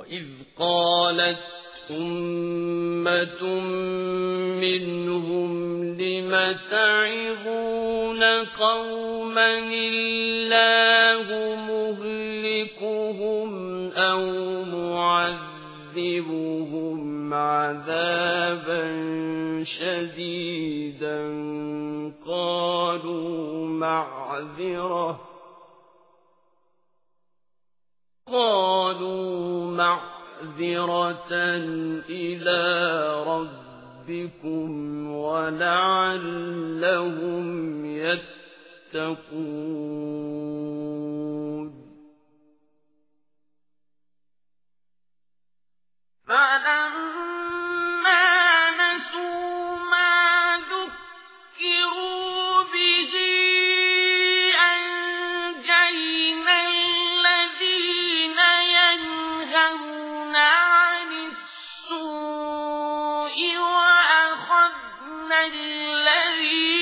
وإذ قالت أمة منهم لم تعظون قوما الله مهلكهم أو معذبهم عذابا شديدا قالوا معذرة قالوا معذرة إلى ربكم ولعلهم يتقون. الذي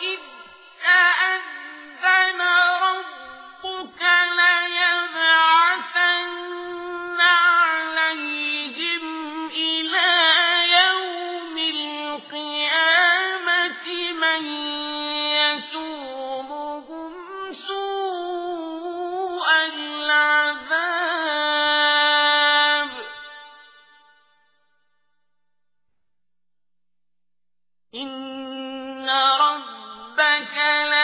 إذ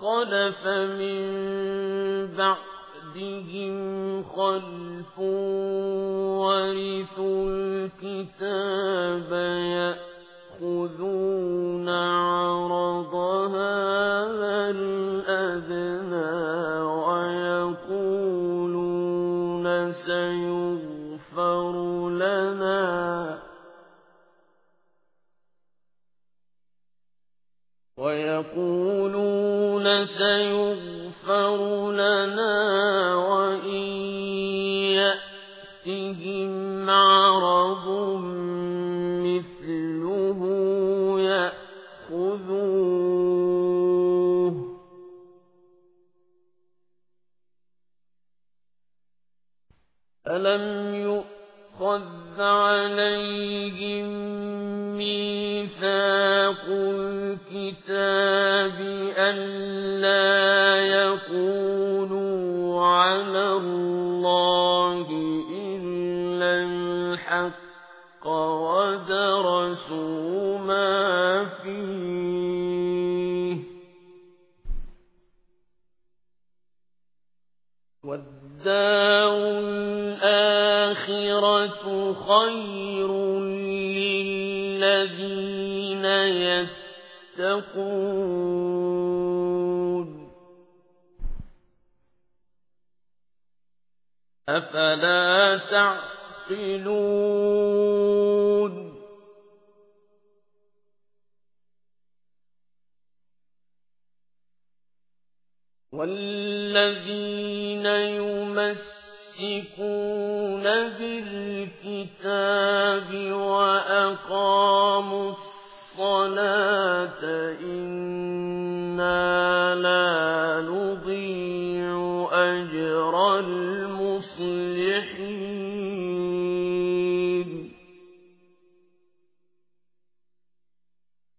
فخلف من بعدهم خلف ورثوا الكتاب يأخذون عرض هذا الأدنى ويقولون سيغفر سيغفر لنا وإن يأتهم عرض مثله يأخذوه ألم يؤخذ عليهم ميثاق الكتاب ألا يقولوا على الله إلا الحق ودرسوا ما فيه. والدار الآخرة خير يتقون. أفلا تعقلون. والذين يمسكون بالكتاب وأقاموا الصلاة إنا لا نضيع أجر المسلمين